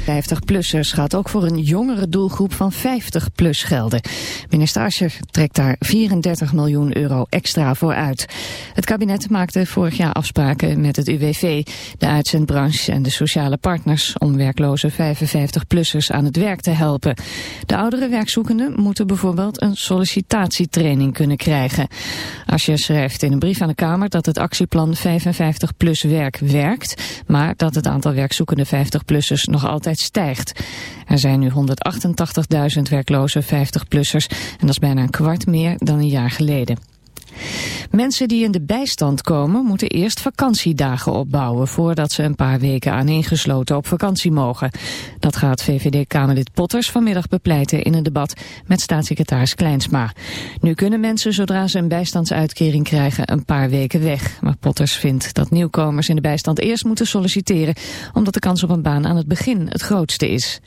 50-plussers gaat ook voor een jongere doelgroep van 50-plus gelden. Minister Ascher trekt daar 34 miljoen euro extra voor uit. Het kabinet maakte vorig jaar afspraken met het UWV, de uitzendbranche en de sociale partners... om werkloze 55-plussers aan het werk te helpen. De oudere werkzoekenden moeten bijvoorbeeld een sollicitatietraining kunnen krijgen. Ascher schrijft in een brief aan de Kamer dat het actieplan 55-plus werk werkt... maar dat het aantal werkzoekende 50-plussers nog altijd stijgt. Er zijn nu 188.000 werkloze 50-plussers en dat is bijna een kwart meer dan een jaar geleden. Mensen die in de bijstand komen moeten eerst vakantiedagen opbouwen voordat ze een paar weken aaneengesloten op vakantie mogen. Dat gaat VVD-Kamerlid Potters vanmiddag bepleiten in een debat met staatssecretaris Kleinsma. Nu kunnen mensen zodra ze een bijstandsuitkering krijgen een paar weken weg. Maar Potters vindt dat nieuwkomers in de bijstand eerst moeten solliciteren omdat de kans op een baan aan het begin het grootste is.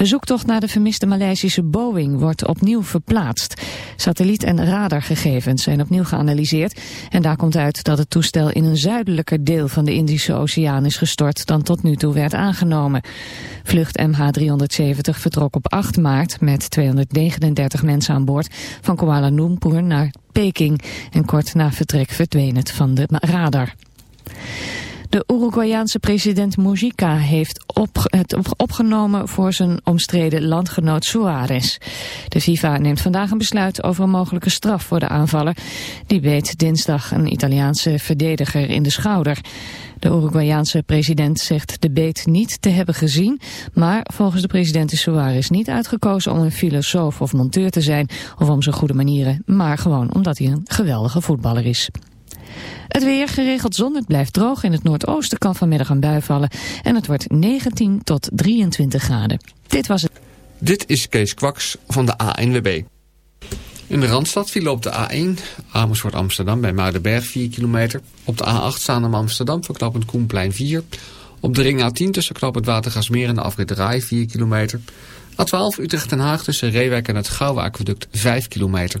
De zoektocht naar de vermiste Maleisische Boeing wordt opnieuw verplaatst. Satelliet- en radargegevens zijn opnieuw geanalyseerd en daar komt uit dat het toestel in een zuidelijker deel van de Indische Oceaan is gestort dan tot nu toe werd aangenomen. Vlucht MH370 vertrok op 8 maart met 239 mensen aan boord van Kuala Lumpur naar Peking en kort na vertrek verdween het van de radar. De Uruguayaanse president Mujica heeft het opgenomen voor zijn omstreden landgenoot Suarez. De FIFA neemt vandaag een besluit over een mogelijke straf voor de aanvaller. Die beet dinsdag een Italiaanse verdediger in de schouder. De Uruguayaanse president zegt de beet niet te hebben gezien, maar volgens de president is Suarez niet uitgekozen om een filosoof of monteur te zijn of om zijn goede manieren, maar gewoon omdat hij een geweldige voetballer is. Het weer geregeld zon, het blijft droog. In het noordoosten kan vanmiddag een bui vallen. En het wordt 19 tot 23 graden. Dit was het. Dit is Kees Kwaks van de ANWB. In de Randstad viel op de A1 Amersfoort Amsterdam bij Muidenberg 4 kilometer. Op de A8 Zaandam Amsterdam verknappend Koenplein 4. Op de ring A10 tussen knappend Watergasmeer en de afrit Rai 4 kilometer. A12 Utrecht Den Haag tussen Reewijk en het Gouwe Aqueduct 5 kilometer.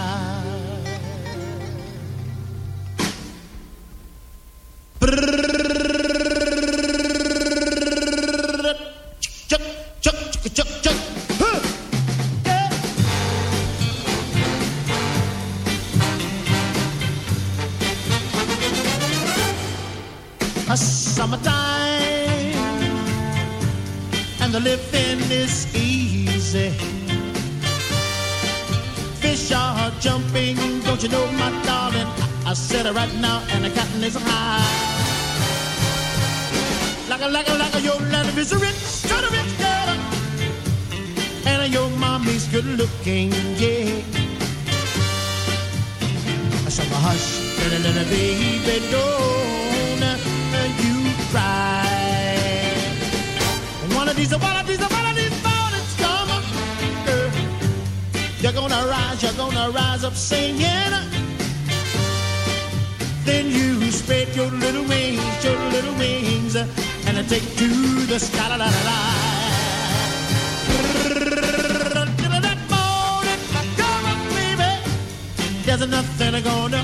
It right now, and the cotton is high. Like a, like a, like a, your land is a rich, kind of rich girl. And your mommy's good looking, yeah. So hush, little, little baby, don't you cry. One of these, one of these, one of these mornings come, girl. You're gonna rise, you're gonna rise up singing. Then you spread your little wings, your little wings, and I take to the sky. La, la, la, la. That morning, come on, baby. There's nothing gonna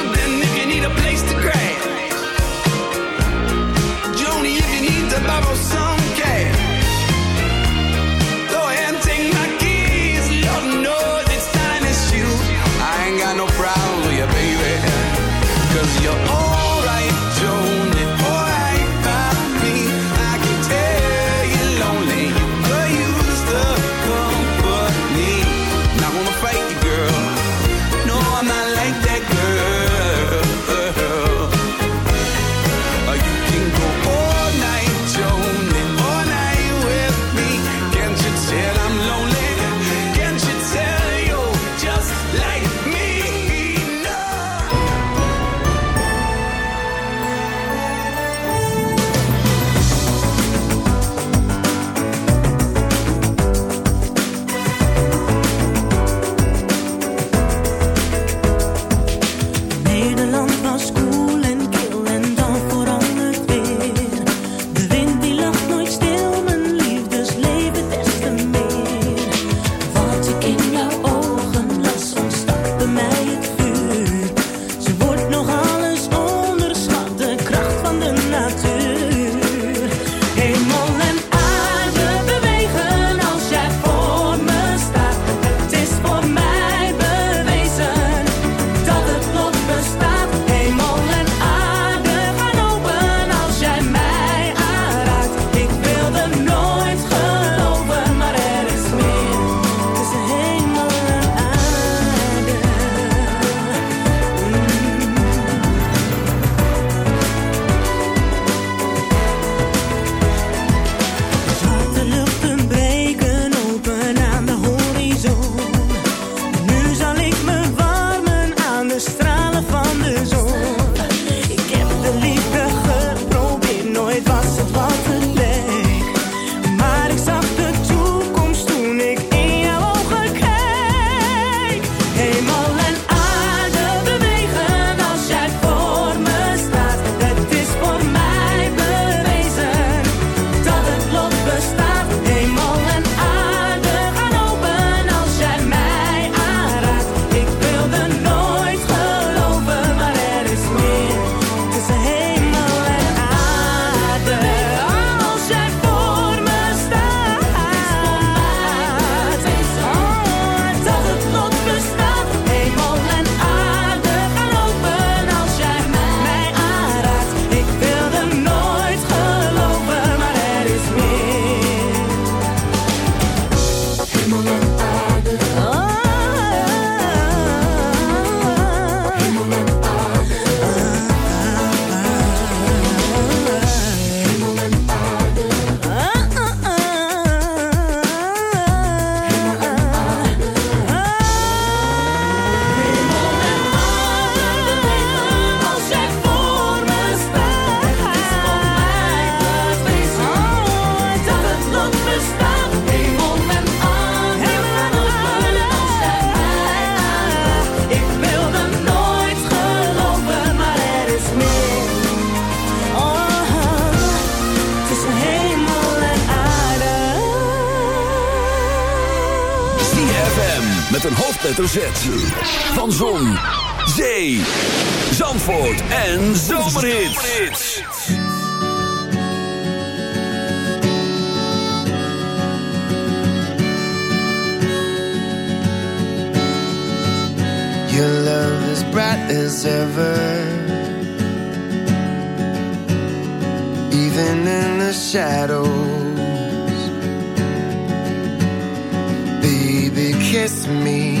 hoofdletter Van Zon, Zee, Zandvoort en Zomerhits. Your love is bright as ever. Even in the shadows. Baby, kiss me.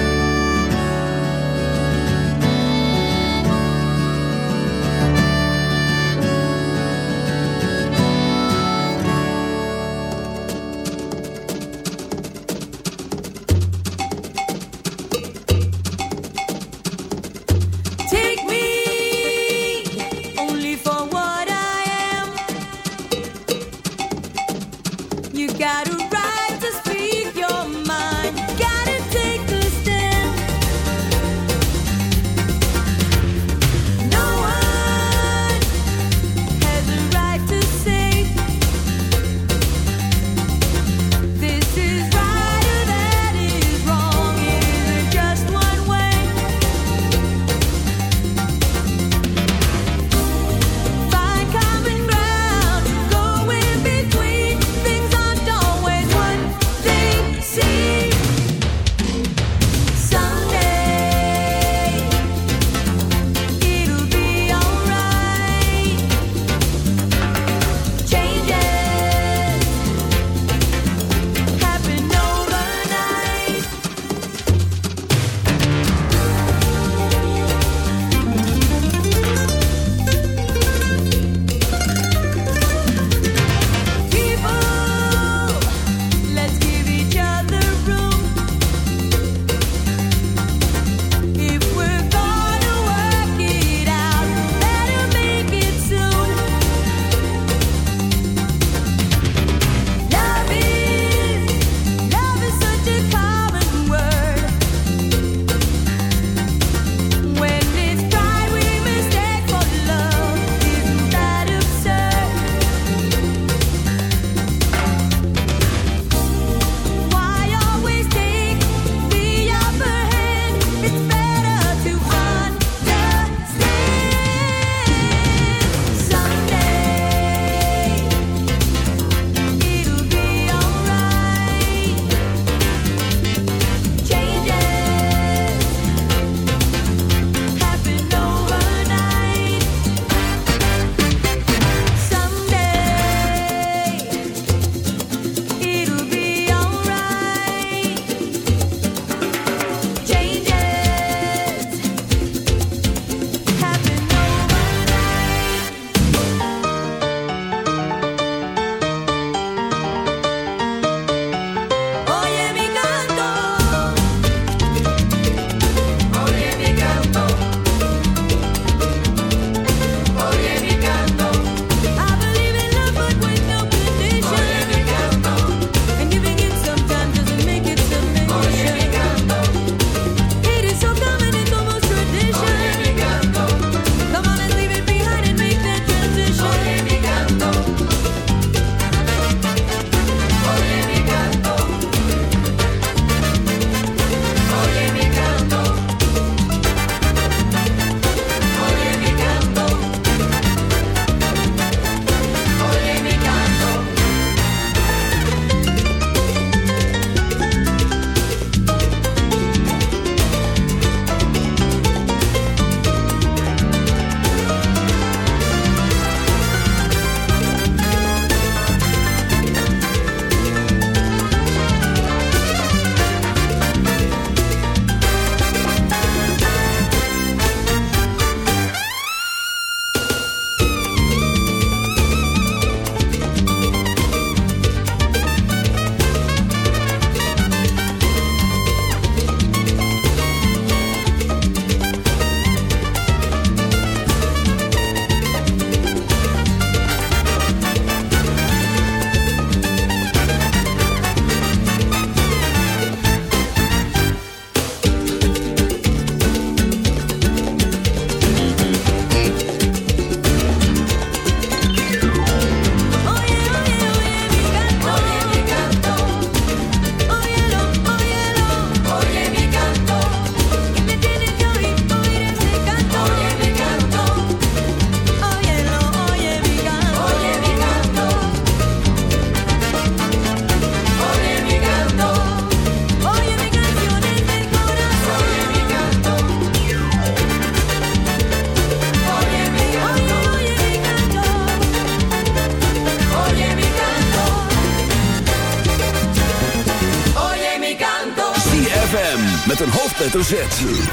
hoofdletter Z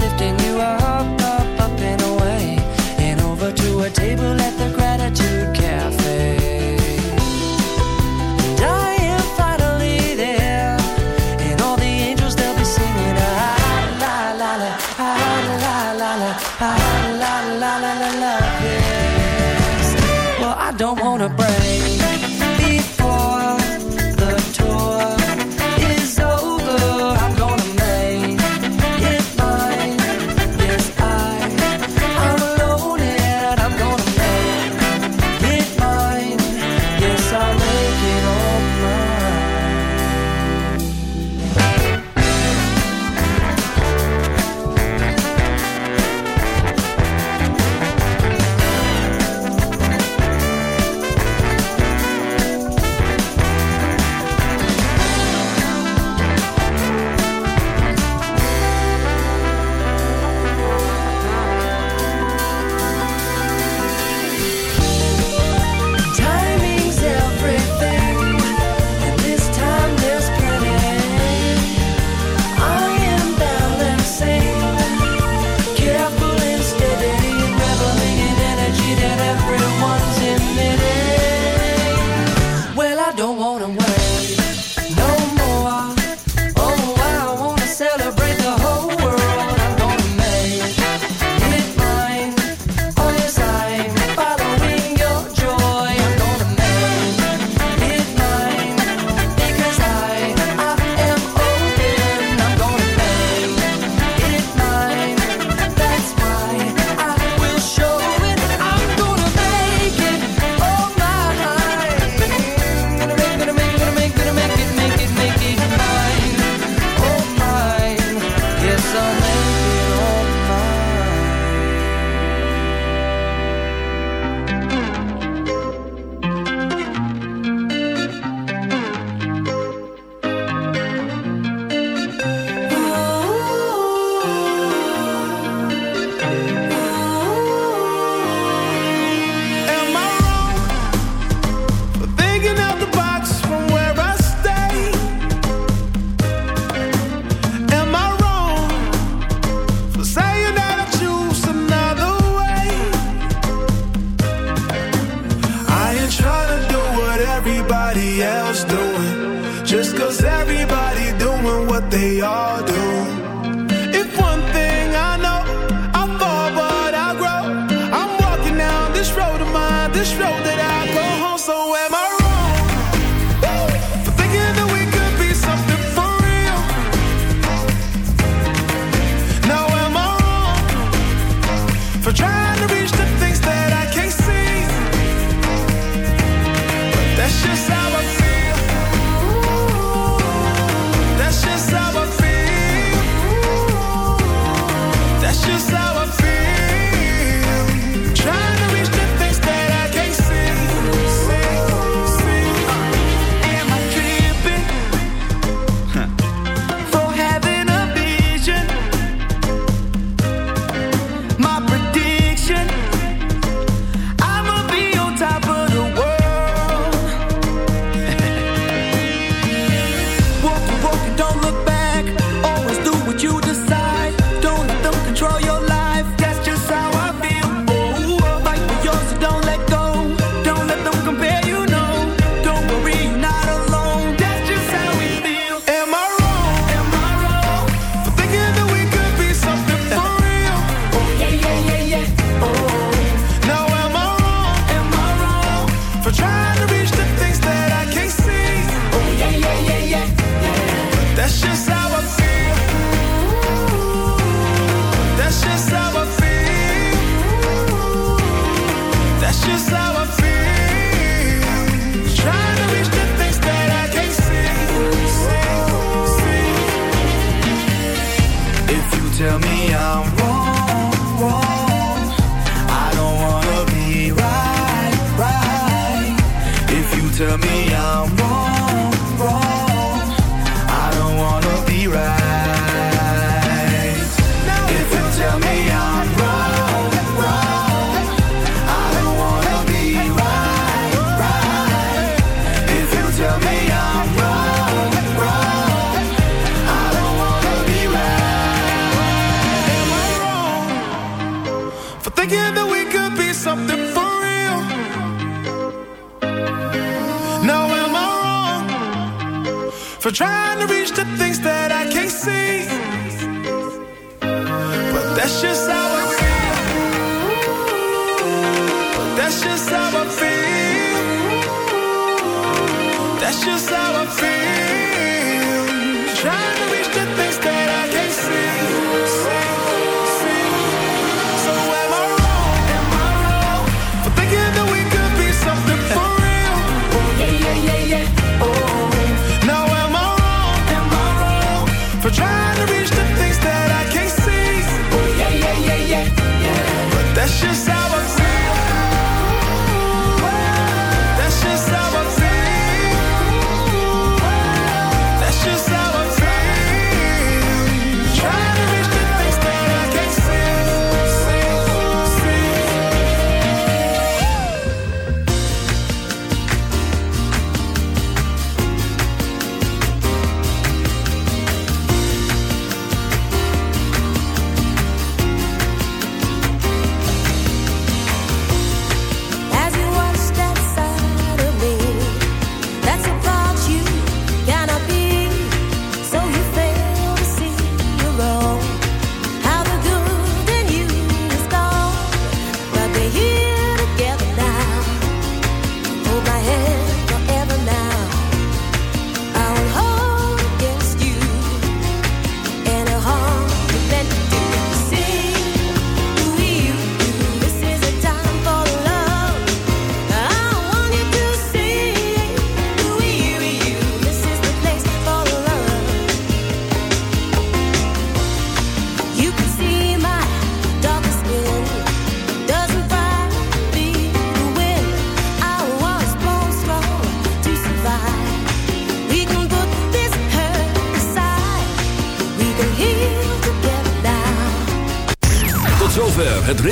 lifting you up, up, up and away, and over to a table at the gratitude.